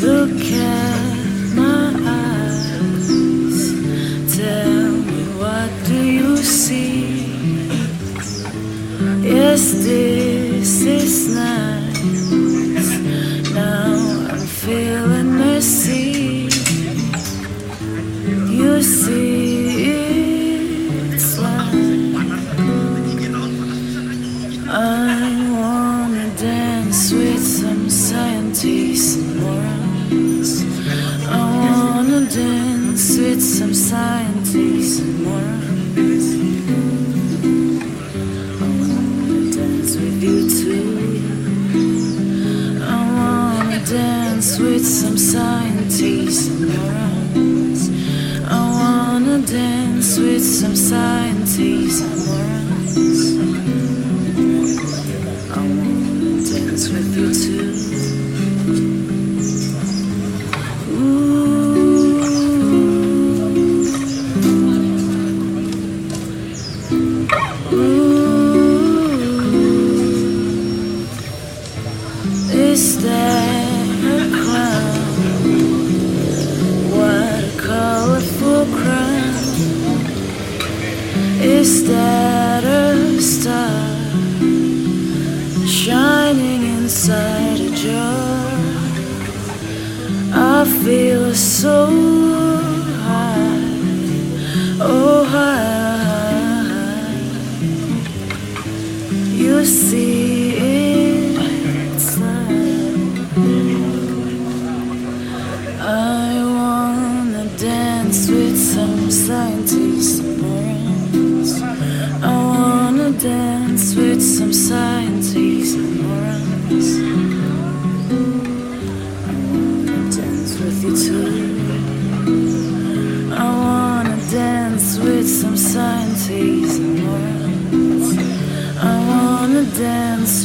Look at my eyes. Tell me, what do you see? Yes, this is nice. Now I'm feeling messy. You see. I wanna dance with melodies and. I wanna dance with some scientists and. I wanna dance with you too. I wanna dance with some scientists and. I wanna dance with some scientists and. Is that a star shining inside a jar? I feel so high, oh high. You see I wanna dance with some scientists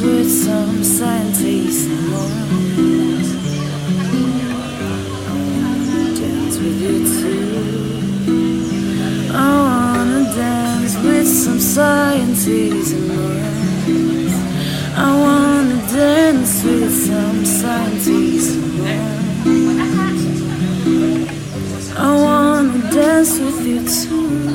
with some scientists dance with you too. I wanna dance with some scientists. I wanna dance with some scientists. I wanna dance with you too.